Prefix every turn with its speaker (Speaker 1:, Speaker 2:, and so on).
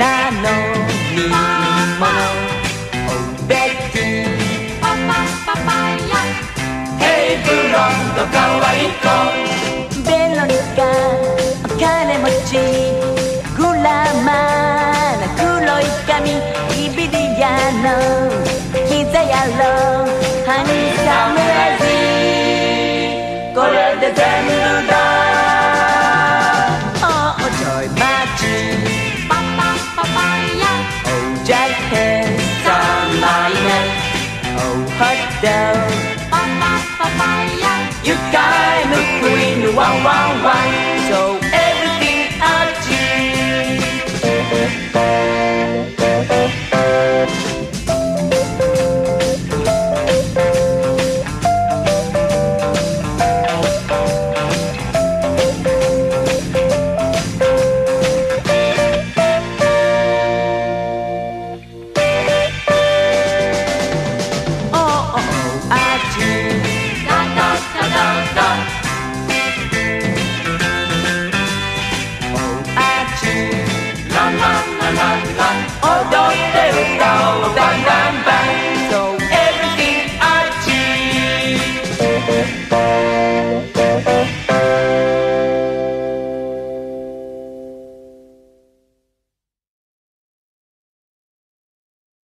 Speaker 1: なのにものおべきパパパパや。ヘイブロンドかわいい子。ベロニカお金持ちグラマーな黒い髪。イビリアの。膝やろ。down. Ba, ba, ba, ba. You got a queen, wow, wow, wow.